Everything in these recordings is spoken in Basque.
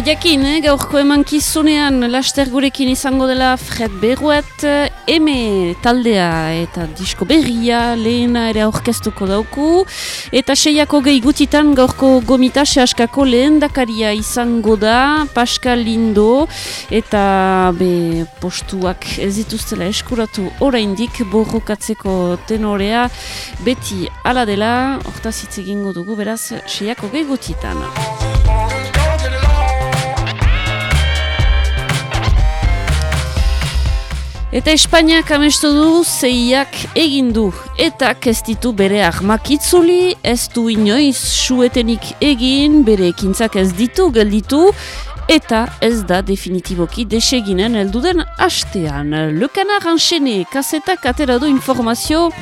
Eta jakin, eh, gaurko eman kizunean laster gurekin izango dela Fred Berruet, eme taldea eta disko berria lehena ere aurkeztuko dauku. Eta seiako gehi gutitan gaurko gomita sehaskako lehen dakaria izango da, Pascal Lindo, eta be postuak ez dituztela eskuratu oraindik borrokatzeko tenorea, beti ala dela, orta egingo dugu beraz seiako gehi gutitan. Eta Espainiak amestu du zeiak egin du eta ez ditu bere armakitzuli, ez du inoiz suetenik egin, bere ekintzak ez ditu gelditu, eta ez da definitiboki deseginen elduden hastean. Le Canard enchaîné, kasetak atera du informazio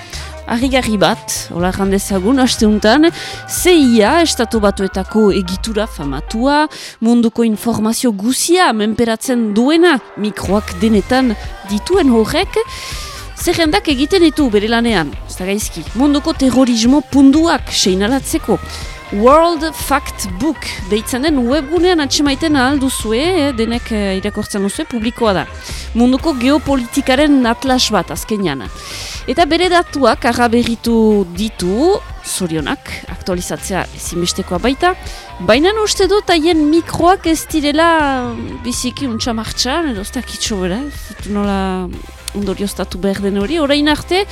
Arrigarri bat, hola jandezagun, hasteuntan, CIA, estatu batuetako egitura famatua, munduko informazio guzia, menperatzen duena, mikroak denetan dituen horrek, zerrendak egiten ditu bere lanean, zagaizki, munduko terrorismo punduak seinalatzeko. World Fact Book deitzen den webgunean atxemaiten alduzue, eh, denek eh, irakortzen duzue, publikoa da. Munduko geopolitikaren atlas bat azkenean. Eta bere datuak agaberritu ditu, zorionak, aktualizatzea ezinbestekoa baita, baina uste dut haien mikroak ez direla biziki untsa martxan, edo ez dakitxo bera, nola ondorioztatu behar den hori, orain arte,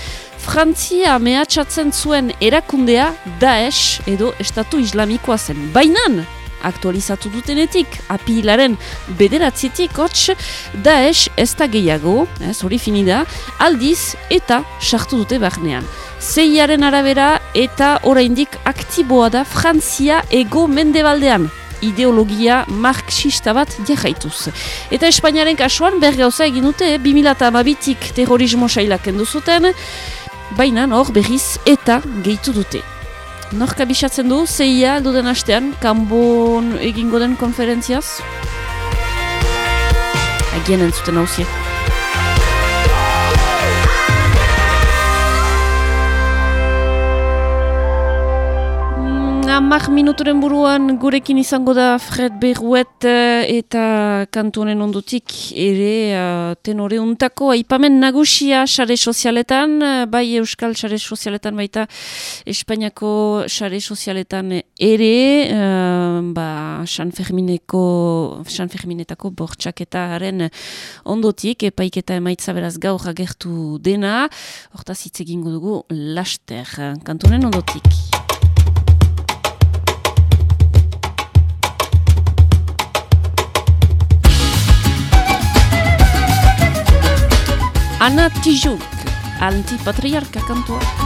Frantzia mehatxatzen zuen erakundea Daesh edo Estatu Islamikoa zen. Bainan, aktualizatu dutenetik, apilaren bederatzetik, hotx, Daesh ez da gehiago, ez hori finida, aldiz eta sartu dute barnean. Zeiaren arabera eta oraindik aktiboa da Frantzia ego mendebaldean ideologia marxista bat jaituz. Eta Espainiaren kasuan bergauza egin dute, 2008tik terrorismo sailak enduzuten, baina hor berriz eta gehitu dute. Norka bisatzen du, zeia duden hastean, kanbon egingo den konferentziaz? Agien entzuten hauzie. Amak minuturen buruan gurekin izango da Fred Berruet eh, eta kantu honen ondutik ere uh, tenore untako aipamen nagusia sare sozialetan, eh, bai Euskal sare sozialetan baita Espainiako sare sozialetan ere ba San Fermineko San Ferminetako bortxaketaren ondotik epaiketa emaitza beraz gaur agertu dena hortaz hitz egingo dugu laster kantu honen ondotik Ana Tijouk, antipatriarca cantoa.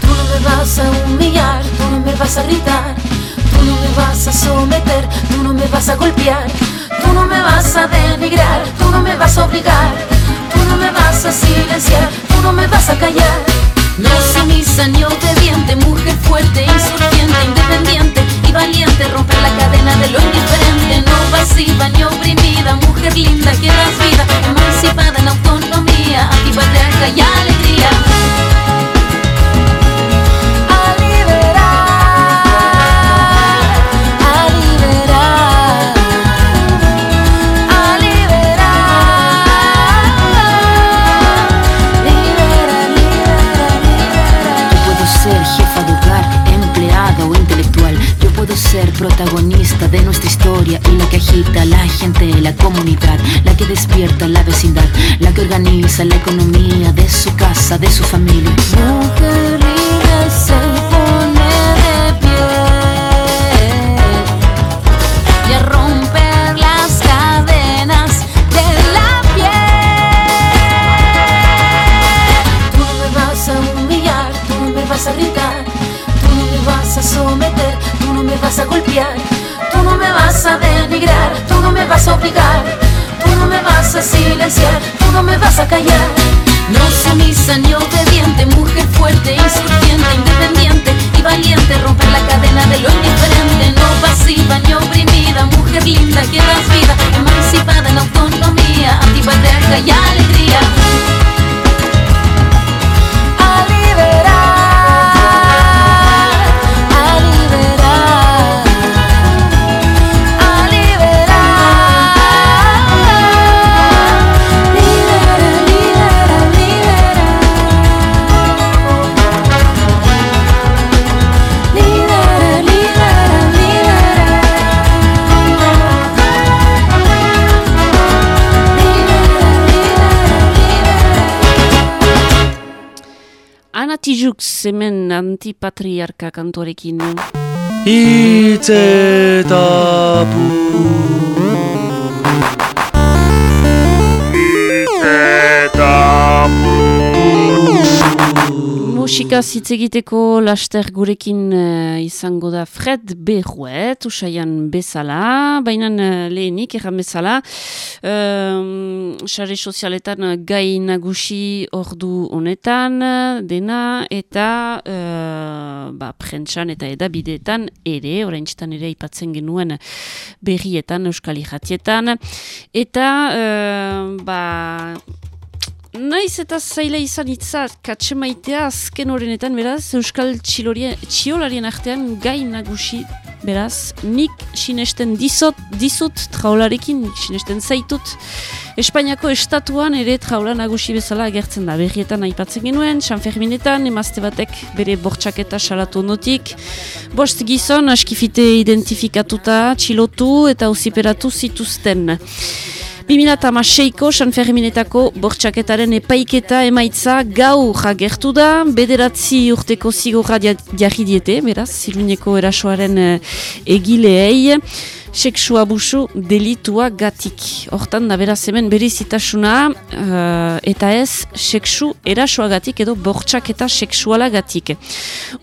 me vas a humillar, tú no me vas a gritar, tú no me vas a someter, tú no me vas a golpear, tú no me vas a denigrar, tú no me vas a obligar, tú no me vas a silenciar, tú no me vas a callar. No sumisa ni obediente, mujer fuerte, insurgente, independiente y valiente, romper la cadena de lo indiferente, no pasiva ni oprimida, mujer linda que das vida, emancipada en autonomía, antipatriarca y alegría. Ser protagonista de nuestra historia y la que agita la gente, la comunidad, la que despierta la vecindad, la que organiza la economía de su casa, de su familia. Mujer hemen antipatriarka kantorekin. Hitzetapu musika hitz egiteko laster gurekin uh, izango da Fred Berruet, usaian bezala, baina uh, lehenik erran bezala, xare uh, sozialetan gai nagusi ordu honetan dena eta uh, ba, prentsan eta edabideetan ere, orain ere ipatzen genuen berrietan, euskal jatietan, eta uh, ba, Naiz eta zaila izan itza katxe maitea azken horrenetan, beraz, Euskal Txiolarien artean gai nagusi, beraz, nik sinesten dizot, dizut traularekin, nik sinesten zaitut. Espainiako estatuan ere traula nagusi bezala agertzen da. Berrietan aipatzen genuen, San Ferminetan, emazte batek bere bortxaketa salatu notik. Bost gizon, askifite identifikatuta, txilotu eta usiperatu zituzten. 2006ko San Ferminetako bortxaketaren epaiketa emaitza gau jagertu da, bederatzi urteko zigorra jarri diete, beraz, ziluneko erasoaren uh, egileei, seksu abusu delitua gatik. Hortan da beraz hemen berizitasuna uh, eta ez seksu erasoagatik edo bortxaketa seksuala gatik.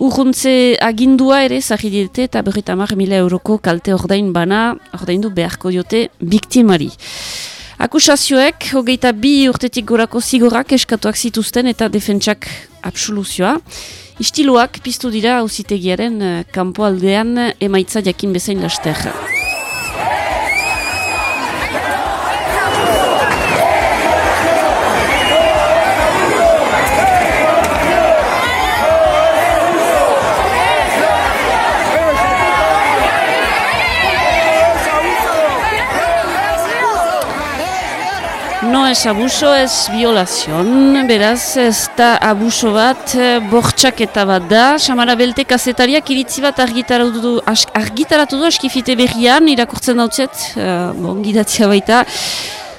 Urruntze agindua ere zahri diete eta berrita mar mila euroko kalte ordain bana, ordaindu beharko diote biktimari. Akusazioek, hogeita bi urtetik gorako zigorak eskatuak zituzten eta defentsak absoluzioa. Istiluak piztu dira hausitegiaren eh, kanpoaldean emaitza jakin bezain laster. No es abuso, es violación, beraz, ez da abuso bat, eh, bortxaketa bat da. Samara Belte kazetariak iritzi bat argitaratu du, argitaratu du askifite berrian, irakurtzen dautzet, uh, bon, gidatzea baita.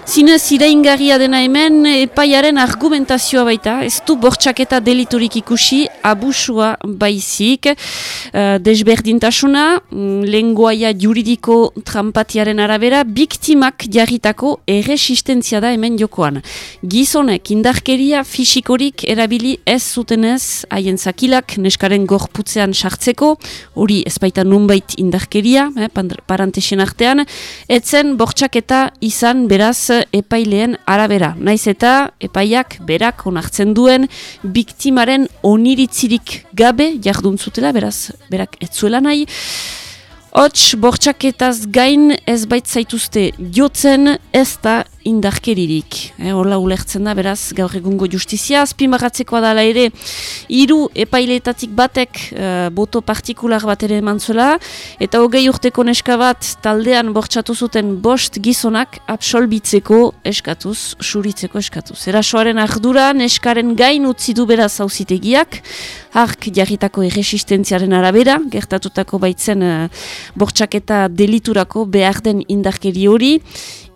Zinez iraingarria dena hemen epaiaren argumentazioa baita, ez du bortxaketa deliturik ikusi, abusua baizik, uh, desberdintasuna, mm, lenguaia juridiko trampatiaren arabera, biktimak jarritako erresistentzia da hemen jokoan. Gizonek indarkeria fisikorik erabili ez zutenez haien zakilak neskaren gorputzean sartzeko, hori ez baita nunbait indarkeria, eh, parantesien artean, etzen bortxaketa izan beraz epaileen arabera. Naiz eta epaiak berak onartzen duen biktimaren oniritzirik gabe jardun zutela, beraz, berak etzuela nahi. Hots, bortxaketaz gain ez zaituzte jotzen ez da indarkeririk. Eh, Horla ulertzen da, beraz, gaur egungo justizia, azpimarratzekoa dala ere, hiru epailetatik batek uh, boto partikular bat ere emantzula, eta hogei urteko neska bat taldean bortxatu zuten bost gizonak absolbitzeko eskatuz, suritzeko eskatuz. Erasoaren ardura, neskaren gain utzi du beraz hauzitegiak, hark jarritako erresistentziaren arabera, gertatutako baitzen uh, bortxaketa deliturako behar den indarkeri hori,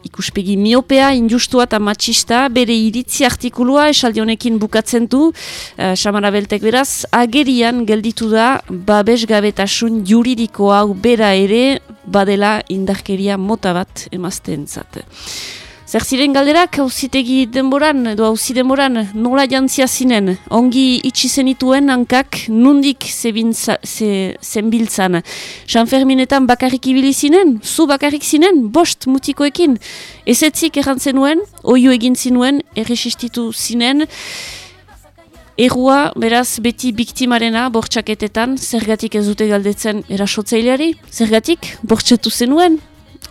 ikuspegi miopea, injustua eta matxista, bere iritzi artikulua esaldionekin bukatzen du, uh, Samara Beltek beraz, agerian gelditu da babesgabetasun juridiko hau bera ere badela indarkeria mota bat emazten zate. Zer ziren galderak, hauzitegi denboran, edo hauzi denboran, nola jantzia zinen, ongi itxi zenituen hankak, nundik zenbiltzan. San Ferminetan bakarrik ibili zinen, zu bakarrik zinen, bost mutikoekin. Ezetzik errantzenuen, oio egin zinuen, erresistitu zinen, Errua, beraz, beti biktimarena bortxaketetan, zergatik ez dute galdetzen erasotzaileari, zergatik? Bortxatu zenuen,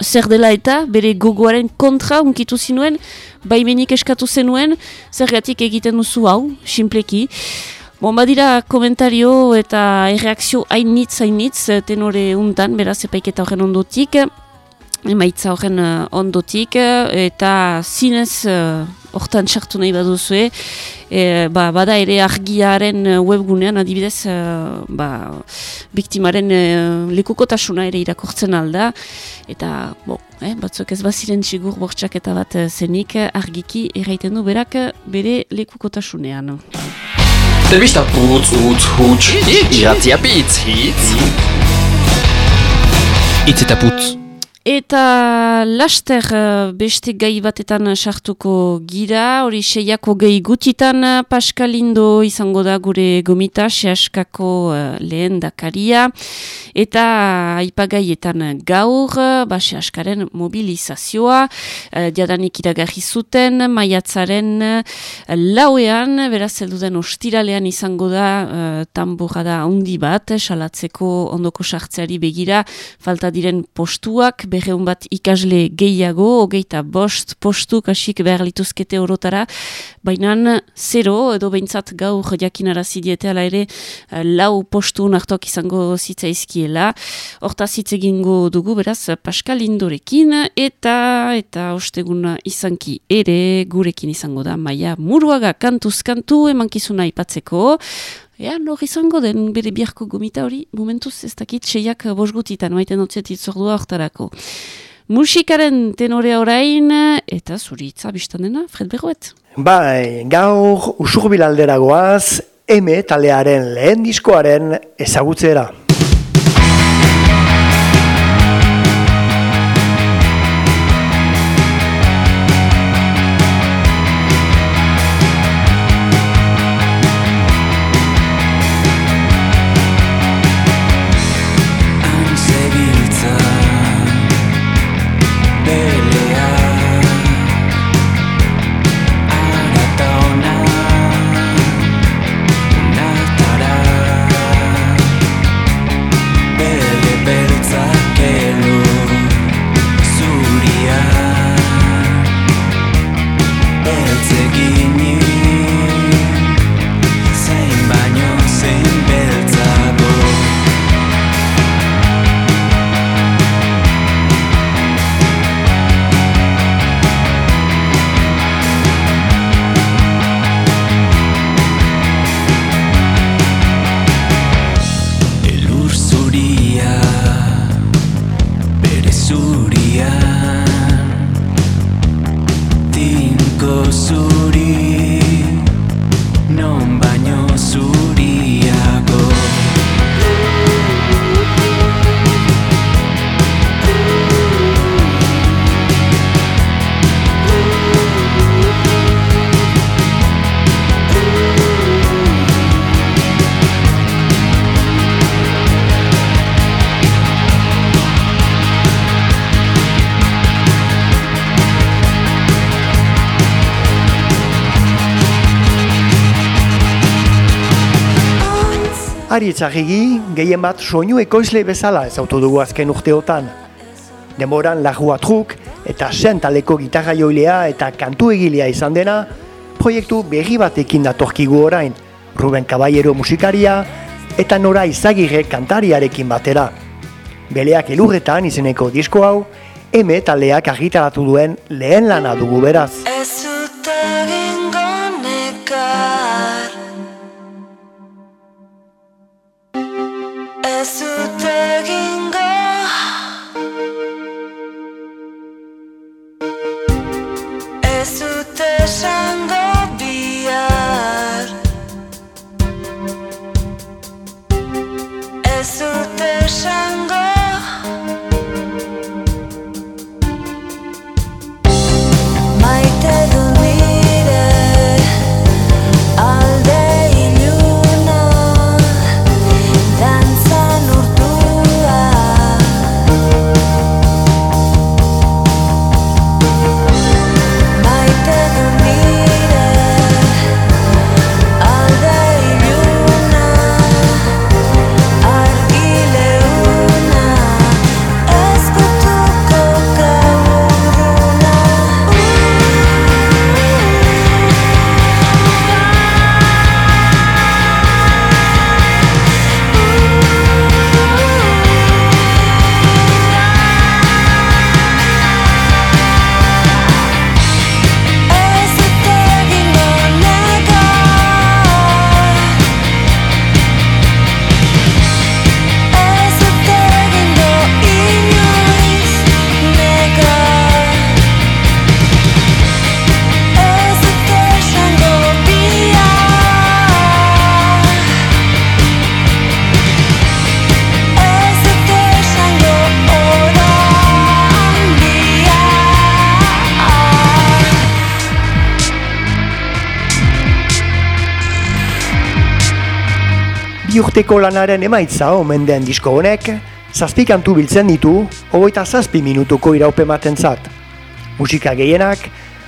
zer dela eta bere gogoaren kontra unkitu zinuen, baimenik eskatu zenuen, zergatik egiten duzu hau, simpleki. Bon, badira komentario eta erreakzio hainitz, hainitz, tenore untan, beraz, epaiketa horren ondotik, emaitza horren uh, ondotik, eta zinez uh, hortan sartu nahi baduzue, e, ba, bada ere argiaren e, webgunean adibidez e, ba, biktimaren e, lekukotasuna ere irakortzen alda eta bo, eh, batzuk ez baziren sigur bortxak eta bat zenik argiki erraiten du berak bere lekukotasunean. Telbista putz, utz, huts, iratzia pitz, hitz. Itz eta putz. Eta laster eh, beste gai batetan sartuko gira, hori seiako gai gutitan eh, Paskalindo izango da gure gomita, sehaskako uh, lehen dakaria. Eta aipagaietan gaur, ba sehaskaren mobilizazioa, diadanik iragarri zuten, maiatzaren lauean, beraz elduden ostiralean izango da tamburra da handi bat, salatzeko ondoko sartzeari begira, falta diren postuak, berreun bat ikasle gehiago, hogeita bost postu kasik behar lituzkete orotara, baina zero edo behintzat gaur jakinara zidiete ala ere lau postu nartuak izango zitzaizkiela. Horta zitzegingo dugu beraz Pascal Indorekin eta eta osteguna izanki ere gurekin izango da maia muruaga kantuzkantu emankizuna ipatzeko. Ea, nor izango den bere biharko gomita hori, momentuz ez dakit seiak bosgutitan, maiten otzetit zordua hortarako. Musikaren tenorea orain, eta zuri itza biztan Fred Berroet. Bai, gaur usurbilalderagoaz, eme talearen lehen diskoaren ezagutzera. zuria. Tinko zuri Non baino Ari etxagigi, gehien bat soinu ekoizle bezala ez auto dugu azken urteotan. Demoran lagua truk eta sentaleko gitarra joilea eta kantu egilea izan dena, proiektu berri batekin datorkigu orain, Ruben Caballero musikaria eta nora izagirre kantariarekin batera. Beleak elurretan izeneko disko hau, eme taleak argitaratu duen lehen lana dugu beraz. Urteko lanaren emaitza omen den disko honek, zazpi kantu biltzen ditu, hogeita zazpi minutuko iraupematen zat. Musika gehienak,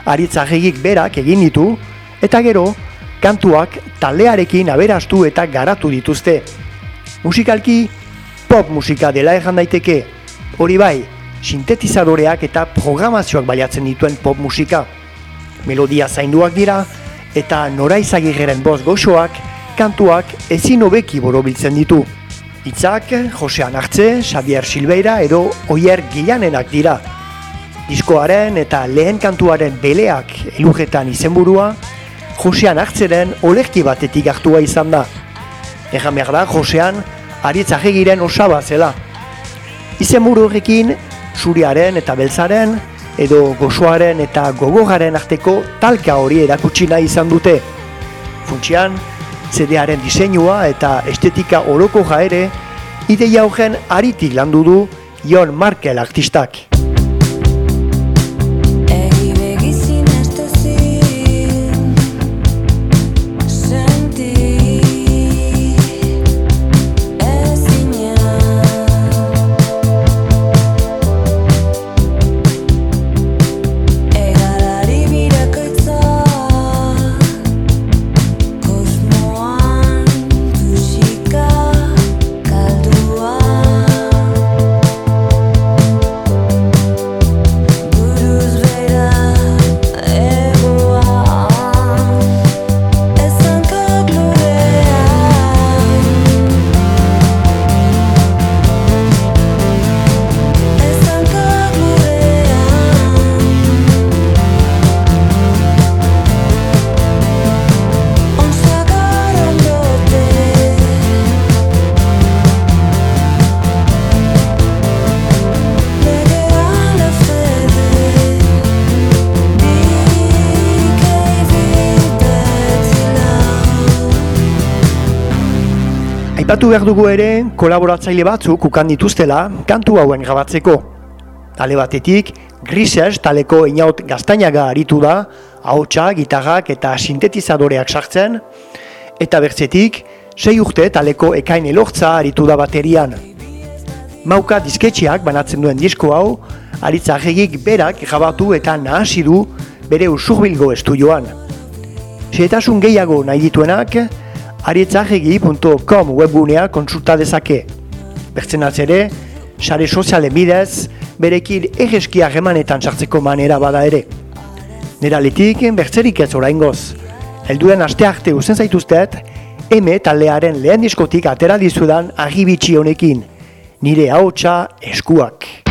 aritza berak egin ditu, eta gero, kantuak taldearekin aberastu eta garatu dituzte. Musikalki, pop musika dela ejan daiteke, hori bai, sintetizadoreak eta programazioak baliatzen dituen pop musika. Melodia zainduak dira, eta nora izagirren boz goxoak, kantuak ezin hobeki borobiltzen ditu. Itzak, Josean Artze, Xavier Silveira edo Oier Gilanenak dira. Diskoaren eta lehen kantuaren beleak elugetan izenburua, Josean Artzeren olerki batetik hartua izan da. Egan behar da, Josean, aritzajegiren osaba zela. Izenburu horrekin, zuriaren eta beltzaren, edo gozoaren eta gogogaren arteko talka hori erakutsi nahi izan dute. Funtsian, zedearen diseinua eta estetika oroko jaere, ideia horren aritik landu du Jon Markel artistak. Aipatu behar dugu ere, kolaboratzaile batzuk ukan dituztela kantu hauen grabatzeko. Tale batetik, Grises taleko inaut gaztainaga aritu da, ahotsa, gitarrak eta sintetizadoreak sartzen, eta bertzetik, sei urte taleko ekain elortza aritu da baterian. Mauka disketxeak banatzen duen disko hau, aritza berak grabatu eta nahasi du bere usurbilgo estudioan. Seetasun gehiago nahi dituenak, arietzahegi.com webgunea kontsulta dezake. Bertzen ere, sare soziale bidez, berekin egeskia gemanetan sartzeko manera bada ere. Nera letik, bertzerik ez orain goz. Elduen aste arte uzen zaituztet, eme taldearen lehen diskotik atera dizudan agibitxi honekin. Nire haotxa eskuak.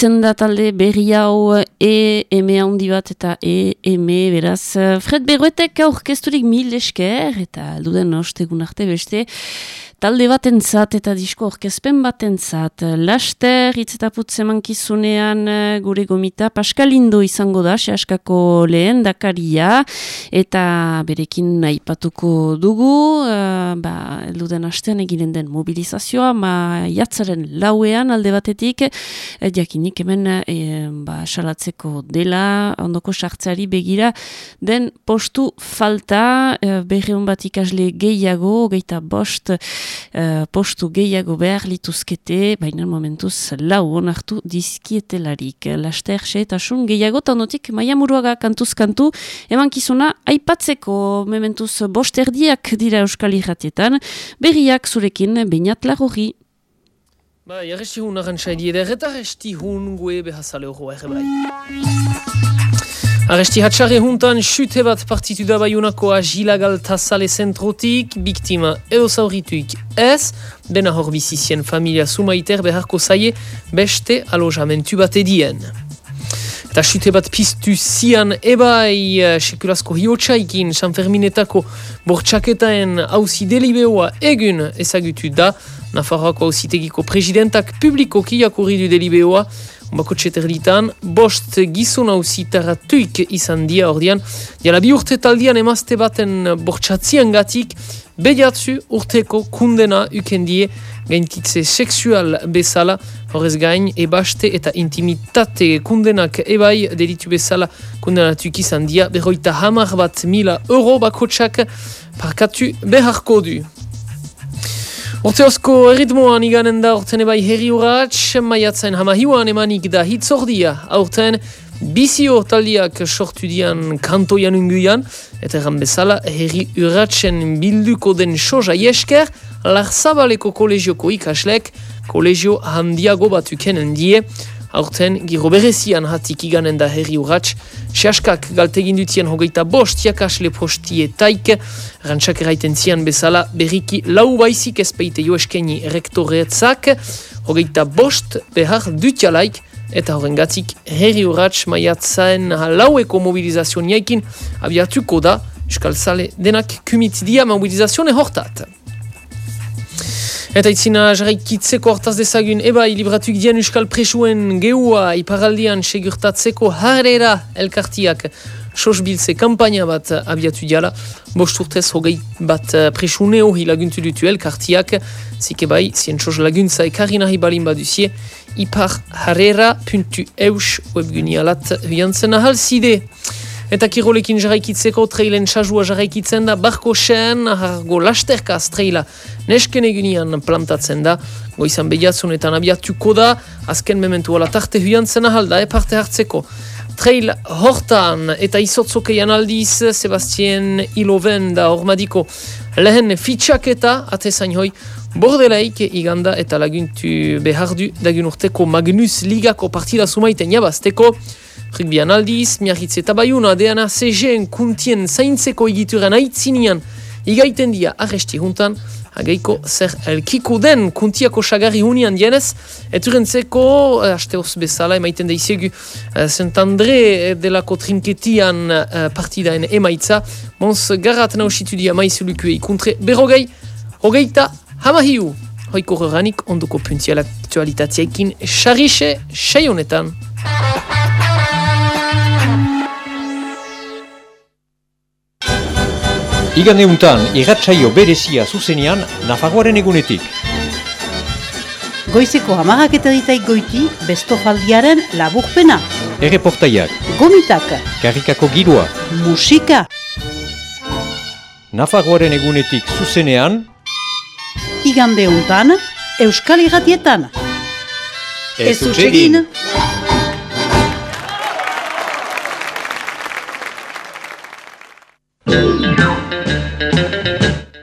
Deitzen da talde berri hau e eme handi bat eta e eme beraz. Fred Berruetek aurkezturik mil esker eta alduden ostegun arte beste talde batentzat eta disko orkezpen batentzat. Laster, hitz eta putze mankizunean eh, gure gomita Paskalindo izango da, sehaskako lehen dakaria, eta berekin aipatuko dugu, uh, ba, eluden astean eginen den mobilizazioa, ma jatzaren lauean alde batetik, e, jakinik hemen e, ba, salatzeko dela, ondoko sartzeari begira, den postu falta, e, berre bat ikasle gehiago, geita bost, uh, postu gehiago behar lituzkete, baina momentuz lau onartu dizkietelarik. Laster, xe eta sun gehiago, tanotik maia muruaga kantuz-kantu, eman kizuna, aipatzeko momentuz bost erdiak dira euskal irratietan, berriak zurekin bainat lagorri. Ba, jarresti hun arantxa edie, eta resti hun gue behazale hori ere bai. Aresti hatxarre juntan, xute bat partitu da baiunako agilagal tasale zentrotik, biktima edo zaurituik ez, dena hor bizizien familia sumaiter beharko zaie beste alojamentu bat edien. Eta xute bat piztu zian ebai uh, sekulasko hiotxaikin San Ferminetako bortxaketaen hauzi delibeoa egun ezagutu da, Nafarroako hauzitegiko presidentak publikoki jakurri du delibeoa, Bako txeterditan, bost gizun hau zitaratuik izan dia ordean, jala bi urte taldian emazte baten bortxatzian gatik, bediatzu urteko kundena ukendie gaintitze seksual bezala, horrez gain, ebaste eta intimitate kundenak ebai delitu bezala kundenatuk izan dia, berroita hamar bat mila euro. Bako txak parkatu beharko du. Urteozko erritmoan iganen da urten ebai herri urratx, maiatzen hamahiuan emanik da hitzordia, aurten bizio taldiak sortu dian kantoian unguian, eta egan bezala herri urratxen bilduko den soja jesker, larzabaleko kolegioko ikaslek, kolegio handiago batukenen die, aurten giro berezian hatik iganen da herri urratx, sehaskak galtegin dutien hogeita bost jakasle postie taik, rantxak eraiten zian bezala berriki lau baizik ezpeite jo eskeni rektoretzak, hogeita bost behar dutialaik, eta horren gatzik herri urratx maiatzaen laueko mobilizazio niaikin abiatuko da, Euskal Sale denak kumit dia mobilizazione hortat. Eta itzina jarraikitzeko hartaz dezagun eba ilibratuk dian euskal presuen geua iparaldian segurtatzeko harrera elkartiak sosbiltze kampaina bat abiatu diala. Bost urtez hogei bat presuneo hilaguntu dutu elkartiak. Zike bai, zien sos laguntza ekarri nahi balin baduzie ipar harrera.eus webgunialat huiantzen ahal zide. Eta kirolekin jarraikitzeko trailen txazua jarraikitzen da barko sen, hargo lasterkaz traila nesken egunian plantatzen da, goizan behiatzunetan abiatuko da, azken mementu ala tarte huian zena halda, e parte hartzeko. Trail hortan eta izotzokeian aldiz, Sebastien Iloven da hormadiko lehen fitxaketa, atezain hoi, bordelaik iganda eta laguntu behar du dagun urteko Magnus Ligako partida sumaiten jabazteko, Rugbian aldiz, miarritz eta baiuna, deana CGen kuntien zaintzeko egituran aitzinian, igaiten dia arresti juntan, hageiko zer elkiku den kuntiako sagarri hunian dienez, eturentzeko, eh, aste hoz bezala, emaiten da izegu, uh, Saint-André delako trinketian uh, partidaen emaitza, mons garrat nausitu dia maizuluku ikuntre, berrogei, hogeita, hamahiu, hoiko horrenik onduko puntiala aktualitatiekin, xarixe, xeionetan. Igan euntan, irratsaio berezia zuzenean, Nafagoaren egunetik. Goizeko hamagak eta ditaik goiti, bestofaldiaren laburpena. Erreportaiak, Gomitak, karrikako girua, musika, Nafagoaren egunetik zuzenean, igande untan, euskal irratietan. Ez hutsegin.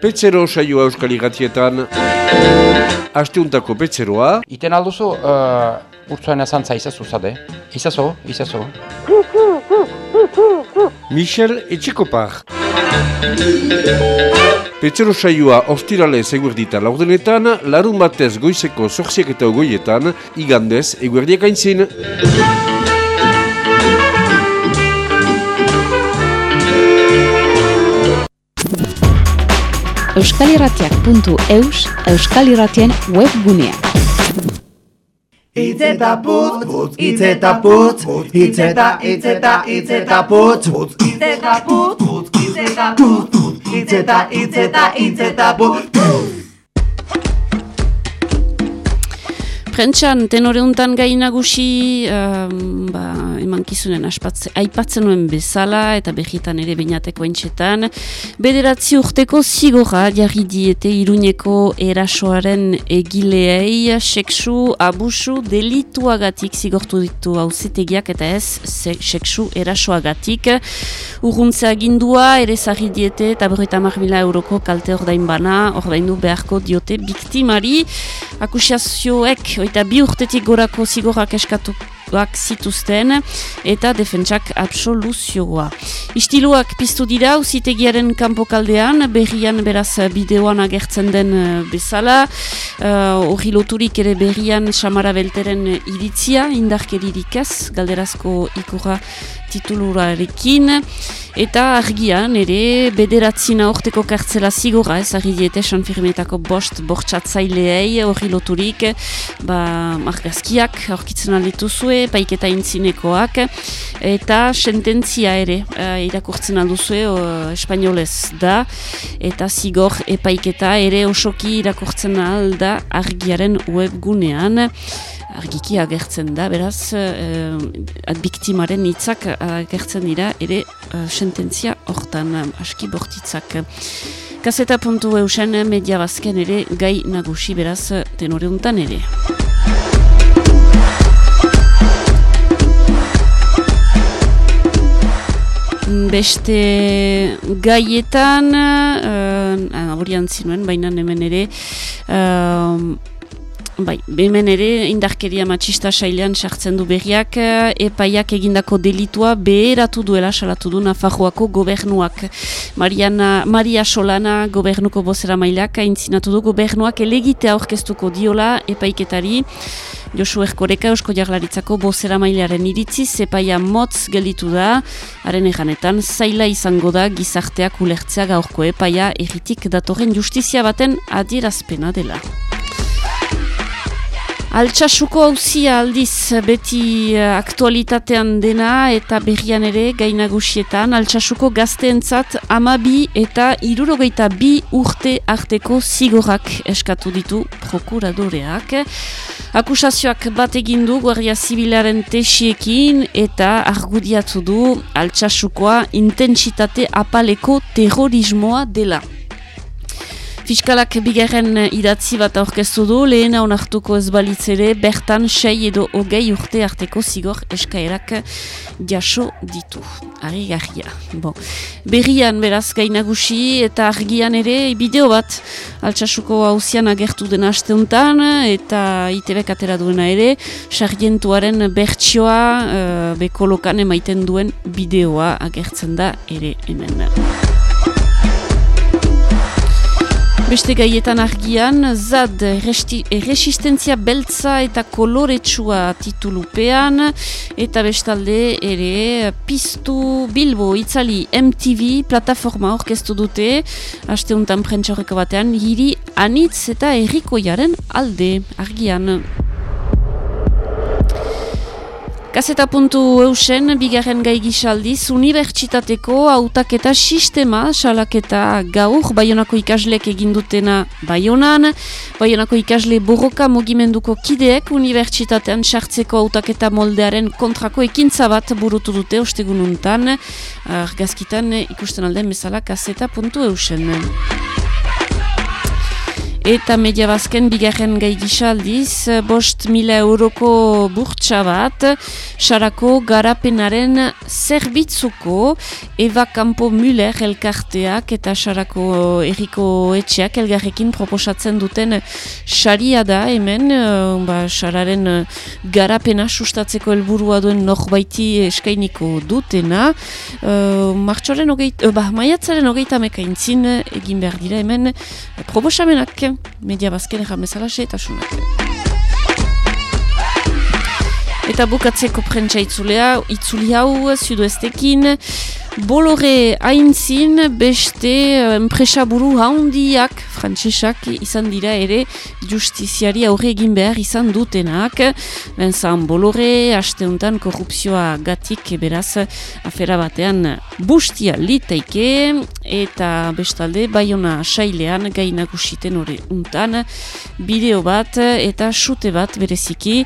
Petzero saioa euskal igatietan Asteuntako petzeroa Iten alduzu, uh, urtsuan ezantza izazu zade. Izazo, izazo. Michel Etxekopar Petzero saioa ostirale eguerdita laurdenetan, larun batez goizeko zorziak eta ogoietan, igandez eguerdiak aintzin. euskalirratiak.eus euskalirratien webgunea. Itz eta putz, putz, itz eta putz, itz eta, itz eta, itz eta putz, putz, itz eta putz, putz, itz eta putz, itz eta, itz eta, itz eta putz, putz. Prentxan, tenore untan gai nagusi, um, ba, eman kizunen aspatze, aipatzen nuen bezala, eta behitan ere bainateko entxetan. Bederatzi urteko zigora jarri diete iruñeko erasoaren egileei, seksu, abusu, delituagatik zigortu ditu hauzetegiak eta ez se, seksu erasoagatik. Urruntze agindua, ere zarri diete, eta berroita mila euroko kalte ordain bana, ordaindu beharko diote biktimari. Akusiazioek, eta bi urtetik gorako zigorrak eskatuak zituzten eta defentsak absoluzioa. Istiluak piztu dira uzitegiaren kanpokaldean, berrian beraz bideoan agertzen den eh, bezala, hori uh, loturik ere berrian Samara Belteren iritzia, indarkeririk ez, galderazko ikurra titulurarekin, eta argian ere bederatzina orteko kartzela zigora ez argi diete sanfirmetako bost bortxatzaileei hori loturik. Ba, argazkiak aurkitzen aldituzue, paiketa intzinekoak. Eta sententzia ere uh, irakurtzen alduzue uh, espainolez da. Eta zigor epaiketa ere osoki irakurtzen alda argiaren webgunean argiki agertzen da, beraz, uh, biktimaren hitzak agertzen dira, ere uh, sententzia hortan aski bortitzak. Kaseta puntu eusen media bazken ere gai nagusi beraz tenore untan ere. Beste gaietan, uh, aburian zinuen, baina hemen ere, uh, Bai, hemen ere indarkeria matxista sailean sartzen du berriak, eh, epaiak egindako delitua beheratu duela salatu du Nafarroako gobernuak. Mariana, Maria Solana gobernuko bozera mailak aintzinatu du gobernuak elegitea aurkeztuko diola epaiketari. Josu Erkoreka Eusko Jarlaritzako bozera mailaren iritzi zepaia motz gelditu da, haren eganetan zaila izango da gizarteak ulertzea gaurko epaia erritik datorren justizia baten adierazpena dela. Altsasuko hauzia aldiz beti eh, aktualitatean dena eta berrian ere gainagusietan Altsasuko gazteentzat amabi eta irurogeita bi urte arteko zigorrak eskatu ditu prokuradoreak. Akusazioak bat egindu Guardia Zibilaren tesiekin eta argudiatu du Altsasukoa intentsitate apaleko terrorismoa dela. Fiskalak bigarren idatzi bat aurkeztu du, lehena onartuko ez balitzere, bertan sei edo hogei urte arteko zigor eskaerak jaso ditu. Argi garria. Bon. Berrian beraz gainagusi eta argian ere bideo bat altsasuko hausian agertu dena asteuntan eta ITB atera duena ere, sargentuaren bertsioa uh, bekolokan emaiten duen bideoa agertzen da ere hemen. Beste gaietan argian, zad resistentzia beltza eta koloretsua titulupean, eta bestalde ere piztu Bilbo itzali MTV plataforma orkestu dute, haste untan prentxorreko batean, hiri anitz eta errikoiaren alde argian. Gazeta puntu eusen, bigarren gai gisaldiz, unibertsitateko hautaketa sistema, salaketa gaur, baionako ikasleek egindutena baionan, baionako ikasle borroka mugimenduko kideek unibertsitatean sartzeko hautaketa moldearen kontrako ekintza bat burutu dute ostegununtan, argazkitan ikusten alden bezala gazeta puntu eusen. Eta media bazken bigarren gai gizaldiz, bost mila euroko burtsa bat, sarako garapenaren zerbitzuko, Eva Campo Müller elkarteak eta sarako erriko etxeak elgarrekin proposatzen duten saria da hemen, uh, ba, sararen garapena sustatzeko helburua duen norbaiti eskainiko dutena. Uh, hogeit, uh, ba, maiatzaren hogeita mekaintzin egin behar dira hemen proposamenak media bazken egan bezala eta Eta bukatzeko prentsa itzulea, itzuli hau, zuduestekin, Bolore haintzin beste uh, enpresa buru haundiak frantsesak izan dira ere justiziari aurre egin behar izan dutenak. Benzan Bolore hasteuntan korrupzioa gatik beraz afera batean bustia liteike eta bestalde baiona sailean gainagusiten hori untan bideo bat eta sute bat bereziki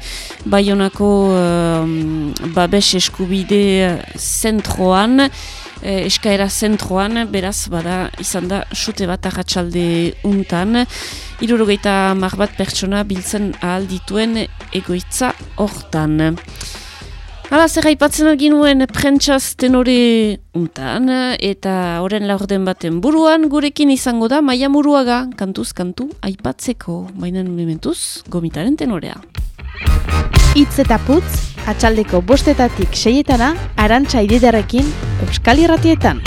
baionako uh, babes eskubide zentroan eh, eskaera zentroan, beraz, bada, izan da, sute bat agatsalde untan, irurogeita mar bat pertsona biltzen ahal dituen egoitza hortan. Hala, zer haipatzen ginuen prentsaz tenore untan, eta horren laurden baten buruan, gurekin izango da, maia muruaga, kantuz, kantu, aipatzeko, baina mementuz, gomitaren tenorea. Itz eta putz, atxaldeko bostetatik seietana, arantxa ididarekin, Euskal Irratietan.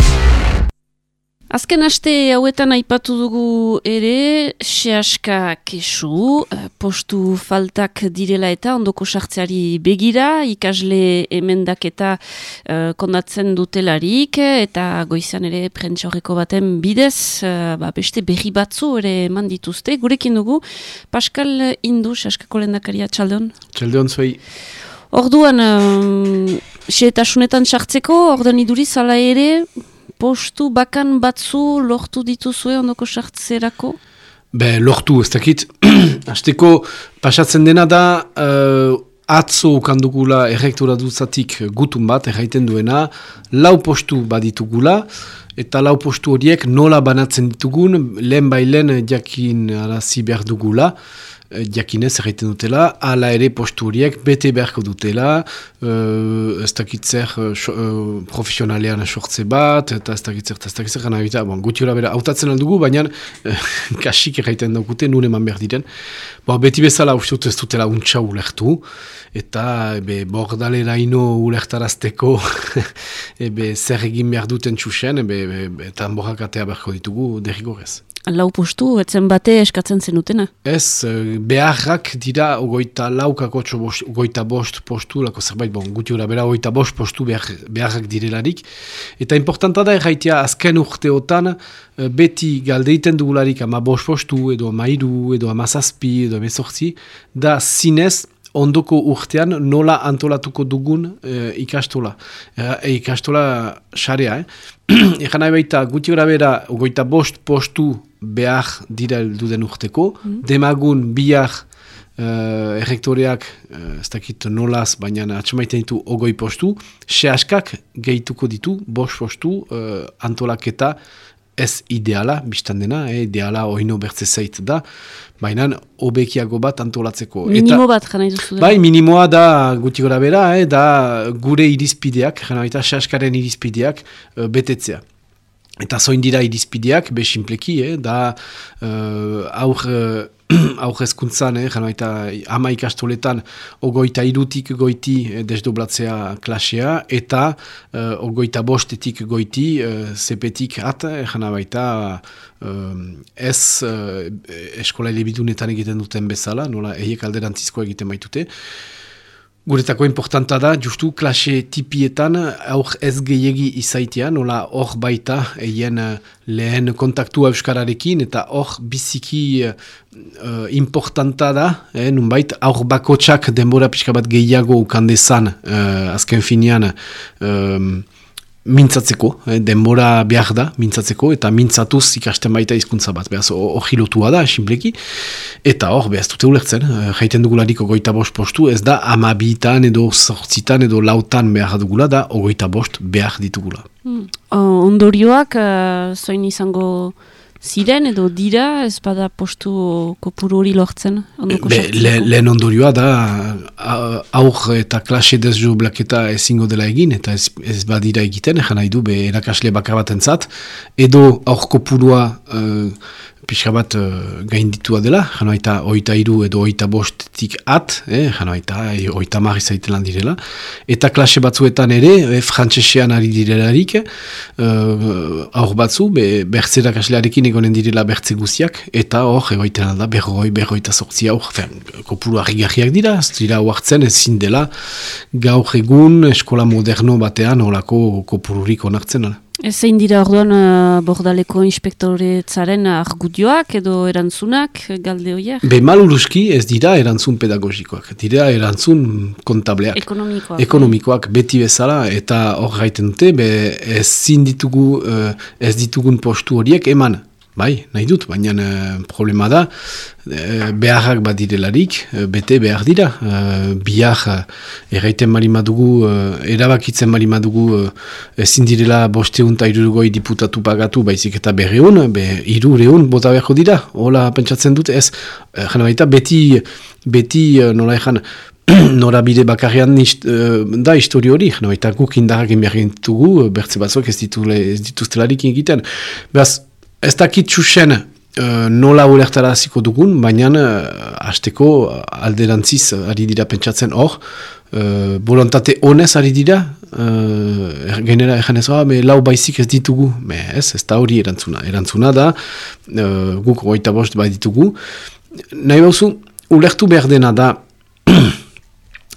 Azken aste hauetan aipatu dugu ere, sehaska kesu, eh, postu faltak direla eta ondoko sartzeari begira, ikasle emendak eta uh, kondatzen dutelarik, eta goizan ere prentxorreko baten bidez, uh, ba, beste berri batzu ere eman dituzte. Gurekin dugu, Pascal Indu, sehaskako lendakaria, txaldeon? Txaldeon zuei. Orduan, um, xeetasunetan sartzeko, orduan iduriz, ala ere, postu bakan batzu lortu dituzue ondoko sartzerako? Be, lortu, ez dakit. Azteko, pasatzen dena da, uh, atzo kandugula errektora dutzatik gutun bat, erraiten duena, lau postu baditugula, eta lau postu horiek nola banatzen ditugun, lehen bailen jakin arazi behar dugula, jakinez egiten dutela, ala ere postu horiek bete beharko dutela, uh, ez dakitzer uh, profesionalean sortze bat, eta ez dakitzer, ez dakitzer gana ebita, bon, guti bera autatzen aldugu, baina uh, kasik egiten daukute, nun eman behar diren. Bon, beti bezala uste dut ez dutela untsa ulertu, eta ebe, bordalera ino ulertarazteko ebe, zer egin behar duten txusen, ebe, ebe, eta borrak atea beharko ditugu derrigorez lau postu, etzen bate eskatzen zenutena? Ez, eh, beharrak dira ogoita laukako bost, ogoita bost postu, lako zerbait, bon, guti hori bera ogoita bost postu behar, beharrak direlarik. Eta importanta da erraitea azken urteotan eh, beti galdeiten dugularik ama bost postu, edo ama iru, edo ama zazpi, edo emezortzi, da zinez ondoko urtean nola antolatuko dugun e, ikastola. E, ikastola xarea, eh? Egan nahi baita, guti gara bera, goita bost postu behar dira duden urteko, mm. demagun bihar uh, errektoreak, uh, ez dakit nolaz, baina atxamaiten ditu ogoi postu, se askak gehituko ditu, bost postu uh, antolaketa ez ideala, biztan dena, eh, ideala oino bertze zait da, baina obekiago bat antolatzeko. Minimo bat, jana iduzu Bai, minimoa da guti gora bera, eh, da gure irizpideak, jana baita saskaren irizpideak uh, betetzea. Eta zoin dira irizpideak, be simpleki, eh, da uh, aur... Uh, aur ezkuntzan, eh, ama ikastoletan ogoita irutik goiti eh, desdoblatzea klasea, eta eh, ogoita bostetik goiti zepetik at, eh, jana baita eh, ez eh, eskola elebidunetan egiten duten bezala, nola eiek alderantzizkoa egiten baitute, Guretako importanta da, justu klase tipietan aur ez gehiagi izaitia, nola hor baita eien eh, lehen kontaktua euskararekin, eta hor biziki uh, importanta da, eh, nunbait aur bakotsak denbora pixka bat gehiago ukandezan uh, azken finean mintzatzeko, eh, denbora behar da mintzatzeko, eta mintzatuz ikasten baita hizkuntza bat, behaz hori lotua da, esimpleki, eta hor, behaz dute ulertzen, eh, jaiten dugulariko goita bost postu, ez da amabitan edo sortzitan edo lautan behar dugula, da ogoita bost behar ditugula. Hmm. ondorioak, uh, zoin izango ziren edo dira ez bada postu kopuru hori lortzen? Be, le, lehen ondorioa da aur eta klase desju blaketa ezingo dela egin eta ez, ez badira egiten, egan nahi du, be erakasle bakar bat entzat, edo aur kopurua uh, pixka bat uh, gainditua dela, jano eta oita iru edo oita bostetik at, eh, jano eta oita marri zaitelan direla, eta klase batzuetan ere, eh, frantsesean ari direlarik, uh, aur batzu, be, bertze erakaslearekin egonen direla bertze guziak, eta hor, egoiten alda, berroi, berroita sortzi aur, fen, kopuru harrigarriak dira, ez dira hartzen ezin dela gaur egun eskola moderno batean olako kopururik onartzen. ala. Ez zein dira orduan uh, bordaleko inspektoretzaren argudioak edo erantzunak eh, galde horiek? Be maluruski ez dira erantzun pedagogikoak, dira erantzun kontableak. Ekonomikoak. Ekonomikoak beti bezala eta hor gaiten dute, be ezin ditugu, eh, ez ditugun postu horiek eman. Bai, nahi dut, baina eh, problema da, eh, beharrak bat direlarik, eh, bete behar dira. Bihar eh, erraiten mali madugu, eh, erabakitzen mali madugu eh, ezin direla bosteun eta irurgoi diputatu pagatu, baizik eta berreun, be, irureun bota beharko dira. Hola pentsatzen dut, ez, eh, jana baita, beti, beti nola ezan, norabide bakarrian ist, da histori hori, no, eta guk indarrak behar ditugu, bertze batzuk ez, dituztelarik egiten. Beraz, ez dakit txusen eh, nola ulertara hasiko dugun, baina uh, hasteko alderantziz ari dira pentsatzen hor, uh, volontate honez ari dira, uh, genera egan ez, ah, me lau baizik ez ditugu, me ez, ez da hori erantzuna. Erantzuna da, uh, guk goita bost bai ditugu, nahi bauzu, ulertu behar dena da,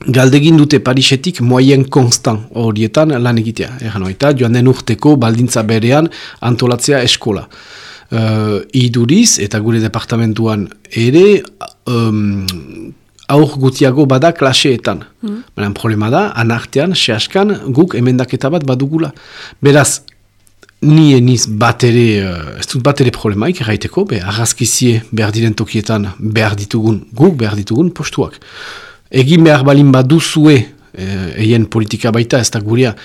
galdegin dute Parisetik moyen konstant horietan lan egitea. Egan oita, joan den urteko baldintza berean antolatzea eskola. Uh, iduriz eta gure departamentuan ere um, aur gutiago bada klaseetan. Mm. Baina problema da, anartean, sehaskan, guk emendaketa bat badugula. Beraz, ni eniz bat ere, uh, ez dut bat ere problemaik erraiteko, be, arrazkizie behar diren tokietan behar ditugun, guk behar ditugun postuak. Egin behar balin baduzue, eh, eien politika baita ez da guria,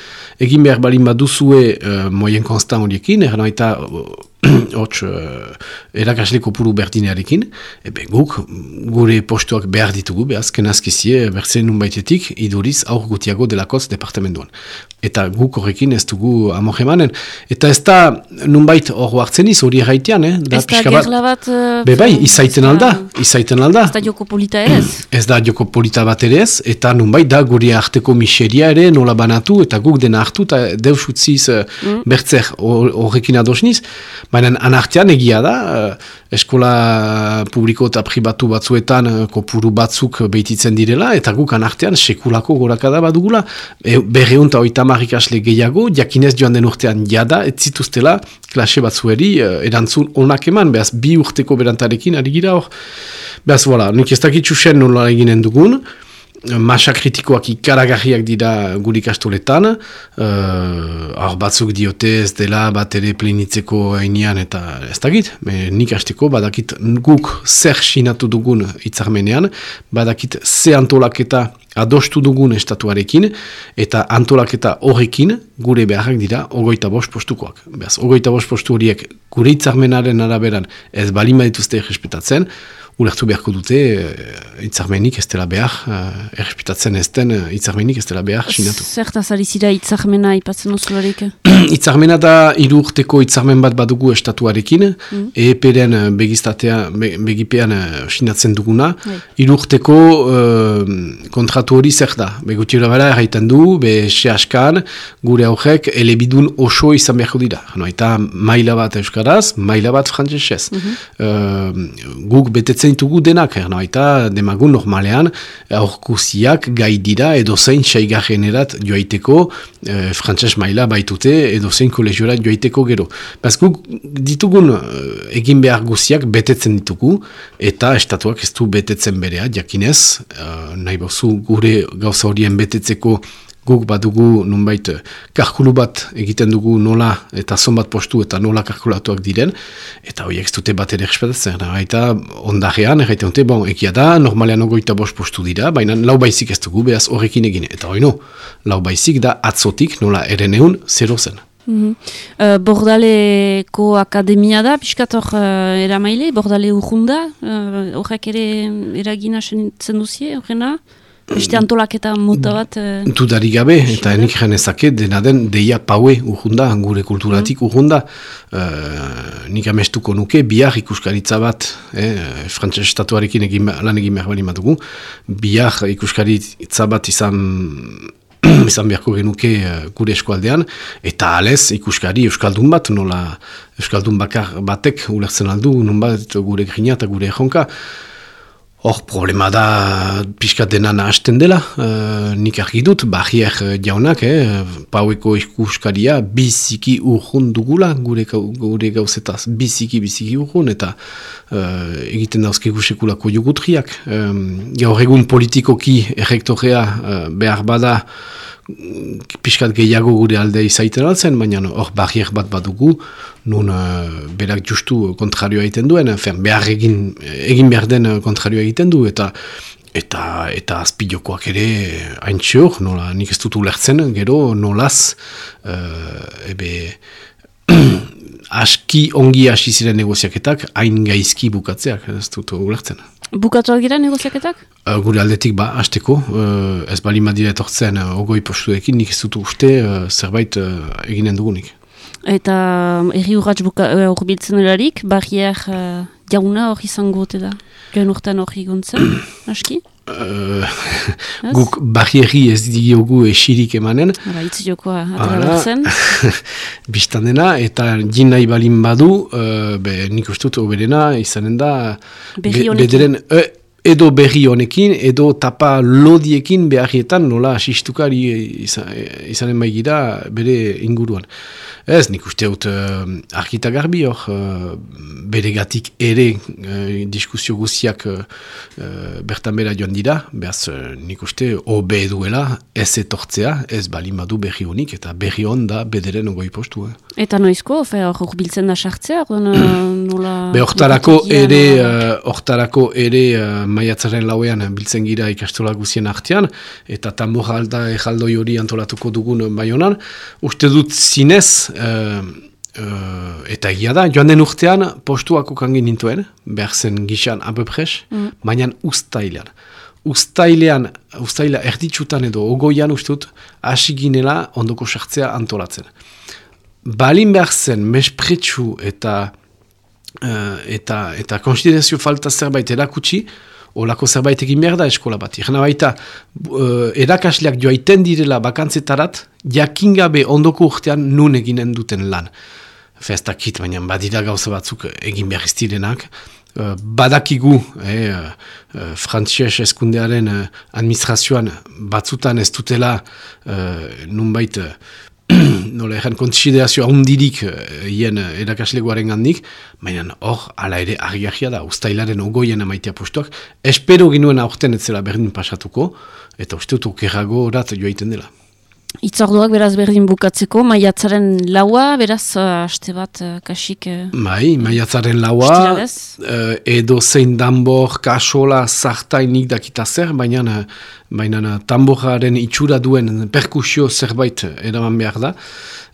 egin behar balin baduzue eh, moien konstant horiekin, erran baita hots uh, erakasle kopuru berdinearekin, ebe guk gure postuak behar ditugu, behazken azkizie, bertzen baitetik, iduriz aur gutiago delakotz departamentuan. Eta guk horrekin ez dugu amor emanen. Eta ez da nunbait hor hartzen iz, hori erraitean, eh? Ez da pixka bat- gerla bat... uh, Be bai, izaiten alda, izaiten alda. Ez da joko polita ere ez. Ez da joko polita bat ere ez, eta nunbait da gure arteko miseria ere nola banatu, eta guk dena hartu, eta deus utziz mm. bertzer hor- horrekin adosniz, baina anartean egia da, eh, eskola publiko eta pribatu batzuetan eh, kopuru batzuk behititzen direla, eta guk anartean sekulako gorakada badugula, e, berreun eta oita marrikasle gehiago, jakinez joan den urtean jada, ez zituztela klase batzueri eh, erantzun onak eman, behaz bi urteko berantarekin ari gira hor. Behaz, voilà, nik ez dakit txusen nola eginen dugun, masa kritikoak ikaragarriak dira guri kastoletan, uh, hor batzuk diote ez dela bat ere plenitzeko hainian eta ez dakit, me, nik hasteko badakit guk zer sinatu dugun hitzarmenean, badakit ze antolaketa adostu dugun estatuarekin, eta antolaketa horrekin gure beharrak dira ogoita bost postukoak. Beaz, ogoita bost postu horiek gure hitzarmenaren araberan ez balima dituzte errespetatzen, ulertu beharko dute eh, hitzarmenik ez dela behar, eh, errespetatzen ez den eh, hitzarmenik ez dela behar sinatu. Zertaz ari zira itzahmena ipatzen duzularik? Hitzarmena da hiru urteko hitzarmen bat badugu estatuarekin, mm. EEP-ren eh, begiztatea, be, begipean sinatzen duguna, Bai. hiru urteko eh, kontratu hori zer da. Begutira bera erraiten du, be sehaskan, gure aurrek elebidun oso izan beharko dira. Hano, eta maila bat euskaraz, maila bat frantzesez. Eh, guk betetzen ditugu denak, erno, eta demagun normalean aurkuziak gai dira edo zein seigarrenerat joaiteko eh, frantses maila baitute edo zein kolegiorat joaiteko gero. Baz guk ditugun eh, egin behar guziak betetzen ditugu eta estatuak ez du betetzen berea, jakinez, eh, nahi bozu gure gauza horien betetzeko guk badugu nunbait eh, kalkulu bat egiten dugu nola eta zonbat postu eta nola kalkulatuak diren, eta horiek ez dute bat ere respetatzen. da, Eta ondarean, erraiten dute, bon, ekia da, normalean ogoita bost postu dira, baina lau baizik ez dugu, behaz horrekin egin. Eta hori no, lau baizik da atzotik nola ereneun zero zen. Mhm. Uh, bordaleko akademia da, piskat hor uh, eramaile, bordale urrunda, uh, horrek ere eragina zen duzie, horrena? Beste antolaketa muta bat... Uh... Dudari gabe, eta enik janezake dena den deia paue urrunda, gure kulturatik mm. urrunda. Uh, nik amestuko nuke, bihar ikuskaritza bat, eh, frantses estatuarekin egin, lan egin behar bali matugu, bihar ikuskaritza bat izan izan beharko genuke uh, gure eskualdean, eta alez ikuskari euskaldun bat, nola euskaldun bakar batek ulertzen aldu, non bat gure grina eta gure erronka. Hor, problema da pixka dena nahazten dela, uh, nik argi dut, bahier jaunak, eh, paueko ikuskaria biziki urhun dugula gure, gure gauzetaz, biziki, biziki urhun, eta uh, egiten dauzkigu sekulako jugutriak. Um, gaur egun politikoki errektorea uh, behar bada, pixkat gehiago gure alde izaiten altzen, baina hor barriak bat badugu, nun uh, berak justu kontrarioa egiten duen, enfer, behar egin, egin behar den kontrarioa egiten du, eta eta eta azpilokoak ere haintxeok, nola nik ez dut ulertzen, gero nolaz, uh, ebe, aski ongi hasi ziren negoziaketak, hain gaizki bukatzeak, ez dut ulertzen. Bukatu algira negoziaketak? Uh, gure aldetik ba, hasteko, uh, ez bali madire etortzen uh, ogoi postuekin, nik ez dut uste zerbait eginen dugunik. Eta erri urratz urbiltzen erarik, barrier uh, jauna hori izango da? Joan urtean hori gontzen, aski? Uh, guk barrieri ez diogu esirik emanen. Hala, itzi jokoa, atara zen. Bistan dena, eta jin nahi balin badu, uh, be, nik ustut oberena, izanen da, be, bederen, uh, edo berri honekin, edo tapa lodiekin beharrietan nola asistukari izanen maigira bere inguruan. Ez, nik uste dut uh, argita garbi hor, uh, bere gatik ere uh, diskusio guziak uh, bertan bera joan dira, behaz uh, nik uste obe duela ez etortzea, ez bali madu berri honik, eta berri hon da bederen ogoi postu. Eh. Eta noizko, hor biltzen da sartzea? Nola, Be, hortarako ere, hortarako ere maiatzaren lauean biltzen gira ikastola guzien artean, eta tambor alda ejaldoi hori antolatuko dugun baionan, uste dut zinez, Uh, eta egia da, joan den urtean postuako kangin nintuen, behar zen gixan abepres, mm. baina ustailean. Ustailean, ustailea erditsutan edo ogoian ustut, hasi ginela ondoko sartzea antolatzen. Balin behar zen, mespretsu eta, uh, eta, eta konsiderazio falta zerbait erakutsi, olako zerbait egin behar da eskola bat. Egen baita, uh, erakasleak joaiten direla bakantzetarat, jakingabe ondoko urtean nun eginen duten lan. Festakit, baina badira gauza batzuk egin behar iztirenak. Uh, badakigu, eh, uh, frantzies eskundearen administrazioan batzutan ez dutela uh, nunbait nola egan kontsiderazio ahondirik eh, hien uh, erakaslegoaren gandik, baina hor, ala ere argiagia da, ustailaren ogoien amaitea postuak, espero ginuen aurten ez zela berdin pasatuko, eta uste dut okerrago orat joaiten dela. Itzorduak beraz berdin bukatzeko, maiatzaren laua, beraz, uh, aste bat, uh, kasik... Uh, bai, maiatzaren laua, uh, edo zein danbor, kasola, zartainik dakita zer, baina baina tamboraren itxura duen perkusio zerbait eraman behar da.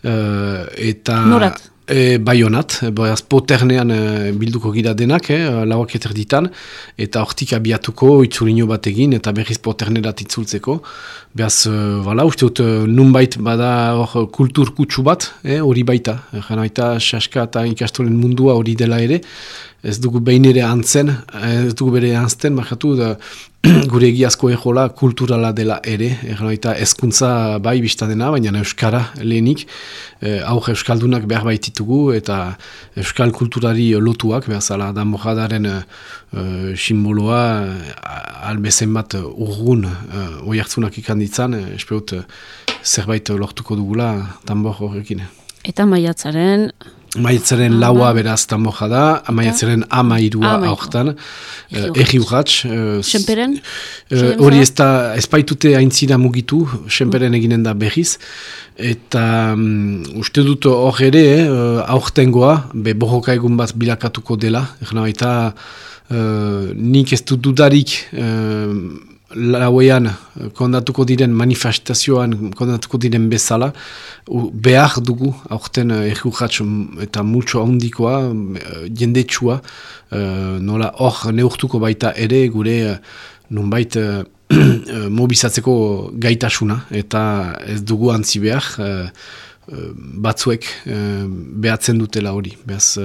Uh, eta... Norat? E, baionat, beraz poternean e, bilduko gira denak, e, lauak ditan, eta hortik abiatuko itzulino bat egin, eta berriz poternerat itzultzeko. Beraz, e, bala, uste dut, e, nunbait bada hor kultur kutsu bat, hori e, baita. Jena baita, saska eta ikastolen mundua hori dela ere, ez dugu behin ere antzen, ez dugu bere antzten, bakatu, da, gure egiazko ejola kulturala dela ere, eta ezkuntza bai biztadena, baina euskara lehenik, e, euskaldunak behar baititugu, eta euskal kulturari lotuak, behar zala, da mojadaren e, simboloa, albezen bat urgun, e, oi hartzunak ikanditzan, e, espeut, zerbait lortuko dugula, tambor horrekin. Eta maiatzaren, Maiatzaren laua beraz tamboja da, maiatzaren amairua aurtan, erri urratx. Senperen? Hori ez da, ez baitute haintzina mugitu, senperen eginen da behiz. Eta um, uste dut hor ere, uh, aurtengoa, be bohoka egun bat bilakatuko dela. Eta uh, nik ez dut dudarik lauean eh, kondatuko diren manifestazioan kondatuko diren bezala, behar dugu aurten uh, errujatz eta multso handikoa, uh, jendetsua, uh, nola hor neurtuko baita ere gure nunbait uh, mobizatzeko gaitasuna eta ez dugu antzi behar batzuek behatzen dutela hori. Behaz,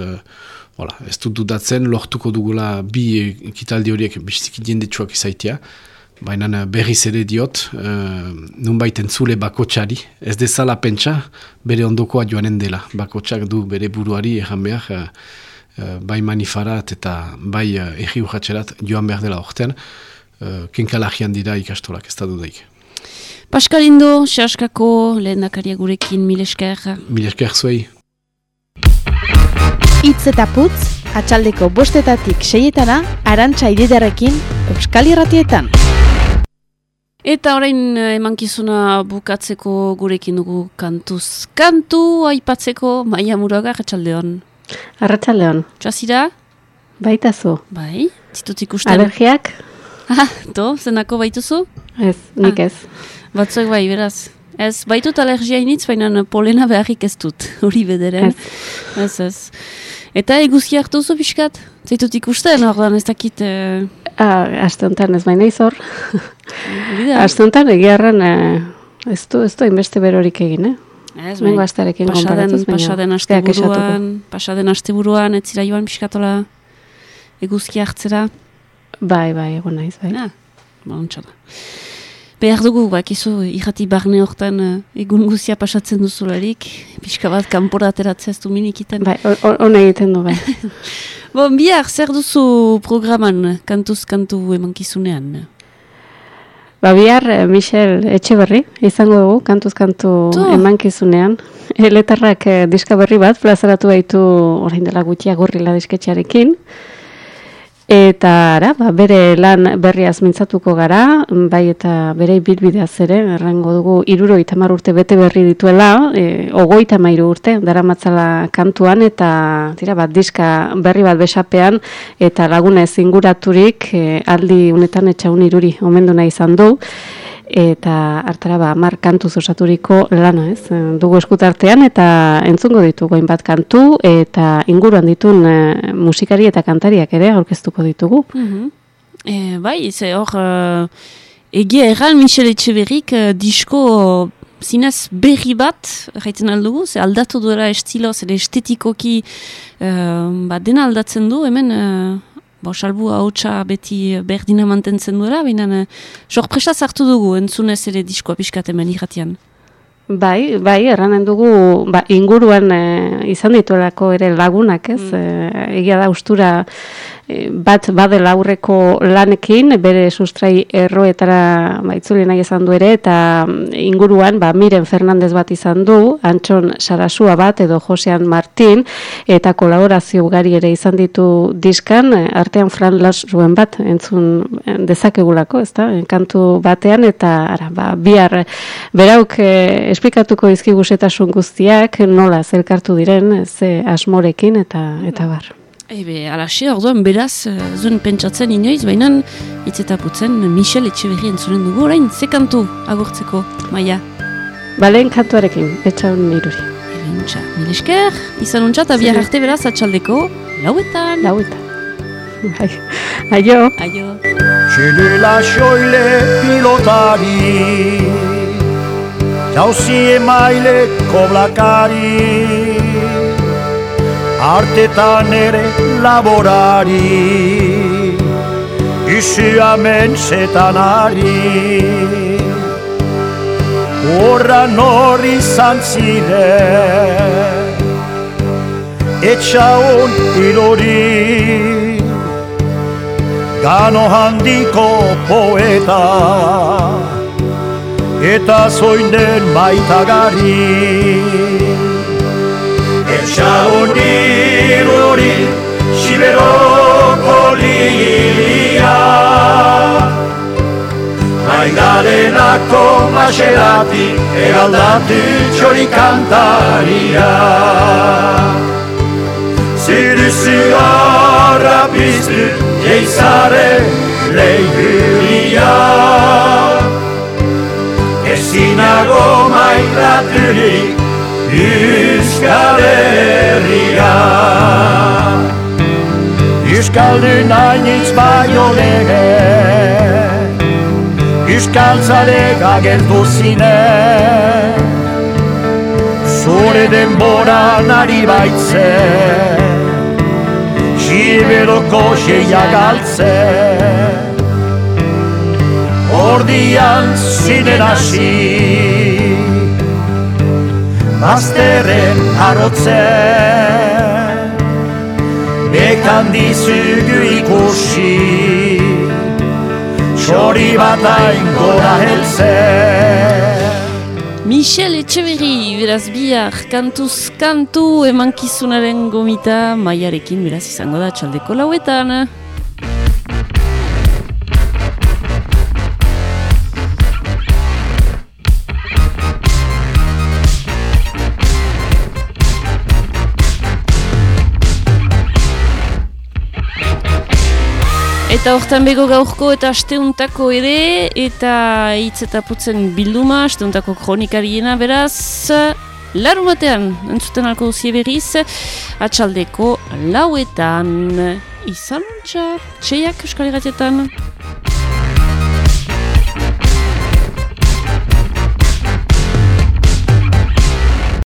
Voilà, ez dut dudatzen, lortuko dugula bi ekitaldi horiek biziki jendetsuak izaitia. Baina eh, berriz ere diot, uh, nunbait entzule bakotxari, ez dezala pentsa, bere ondokoa joanen dela. Bakotxak du bere buruari erran behar, uh, bai manifarat eta bai erri urratxerat joan behar dela ortean, uh, kenkalagian dira ikastolak, ez da dudaik. Paskalindo, Seaskako, lehen dakaria gurekin, milesker. Milesker zuei. Itz eta putz, atxaldeko bostetatik seietana, arantxa ididarekin, Euskal Irratietan. Eta orain eh, emankizuna bukatzeko gurekin dugu kantuz. Kantu aipatzeko maia muraga, Arratxaldeon. Arratxaldeon. Txasira? Baita zu. Bai, zitut ikusten. Alergiak? Ah, to, zenako baituzu? Ez, nik ah. ez. Batzuek bai, beraz. Ez, baitut alergia initz, baina polena beharrik ez dut, hori bederen. Ez. Ez, ez. Eta eguzki hartu zu pixkat? Zaitut ikusten, ordan ez dakit... Eh... Ah, Aste honetan ez baina izor. Aste honetan egiarran eh, ez du, ez du inbeste berorik egin, eh? Ez, bai. astarekin pasaden, pasaden aste buruan, pasaden aste buruan, ez zira joan pixkatola eguzki hartzera. Bai, bai, egon naiz, bai. Ah, ba, behar dugu, bakizu, irrati barne hortan uh, egun guzia pasatzen duzularik, pixka bat kanpora ateratzea ez du minikiten. Bai, hon egiten du, bai. bon, bihar, zer duzu programan kantuz kantu emankizunean? Ba, bihar, eh, Michel Etxeberri, izango dugu, kantuz kantu emankizunean. Eletarrak eh, diska berri bat, plazaratu baitu orain dela gutxia gurrila disketxarekin. Eta ara, ba, bere lan berriaz mintzatuko gara, bai eta bere bilbideaz ere, errango dugu iruro itamar urte bete berri dituela, e, ogoi tamairu urte, dara matzala kantuan, eta tira, bat, diska berri bat besapean, eta lagunez inguraturik e, aldi unetan etxaun iruri omendu nahi izan du eta hartara ba mar kantu osaturiko lana, ez? Eh, dugu eskutartean eta entzungo ditugu hainbat kantu eta inguruan ditun e, musikari eta kantariak ere aurkeztuko ditugu. E, bai, ze hor uh, egia erran Michel Etxeberrik uh, disko zinez berri bat, gaiten aldugu, ze aldatu duela estilo, ze estetikoki uh, ba, dena aldatzen du, hemen bo, salbu hautsa beti berdina mantentzen duela, baina uh, sorpresa zartu dugu entzunez ere diskoa piskatemen irratian. Bai, bai, erranen dugu ba, inguruan eh, izan dituelako ere lagunak, ez? Mm. E, egia da ustura Eh, bat badela aurreko lanekin, bere sustrai erroetara baitzuli nahi izan du ere, eta mm, inguruan ba, Miren Fernandez bat izan du, Antxon Sarasua bat edo Josean Martin, eta kolaborazio ugari ere izan ditu diskan, eh, artean Fran Lasruen bat entzun eh, dezakegulako, ez da, kantu batean, eta ara, ba, bihar berauk eh, esplikatuko izkigusetasun guztiak, nola zelkartu diren, ze asmorekin, eta, eta bar. Ebe, alaxe, orduan beraz, uh, zuen pentsatzen inoiz, baina itzetaputzen Michel Etxeberri entzuren dugu, orain, ze kantu agurtzeko, maia? Balen kantuarekin, etxa hon niruri. Ebe, untxa, milesker, izan untxa, eta bihar arte beraz atxaldeko, lauetan. Lauetan. Bai. Aio. Aio. Txele la xoile pilotari, jauzi emaile koblakari, artetan ere laborari Isi amen zetan ari. Horra norri zantzide Etxa hon ilori. Gano handiko poeta Eta zoinden maitagari Etxauni luri, siberoko lilia Maidalenako maserati, egaldatu txori kantaria. Ziruzu horra piztu Eizare lehiuria Ezinago mailaturik Euskal Herria. Euskaldun hainitz baino lege. Euskal zalek agertu zine Zure denboran ari baitze Siberoko xeia galtze Ordian zinen hasi Bazterren harotzen Bekan dizugu ikusi. Txori bat hain gora helzen Michel Etxeberri, beraz bihar, kantuz kantu emankizunaren gomita maiarekin beraz izango da txaldeko lauetan. Eta hortan bego gaurko eta asteuntako ere, eta hitz eta putzen bilduma, asteuntako kronikariena beraz, larun batean, entzuten alko duzie berriz, atxaldeko lauetan, izan txak, txeiak euskal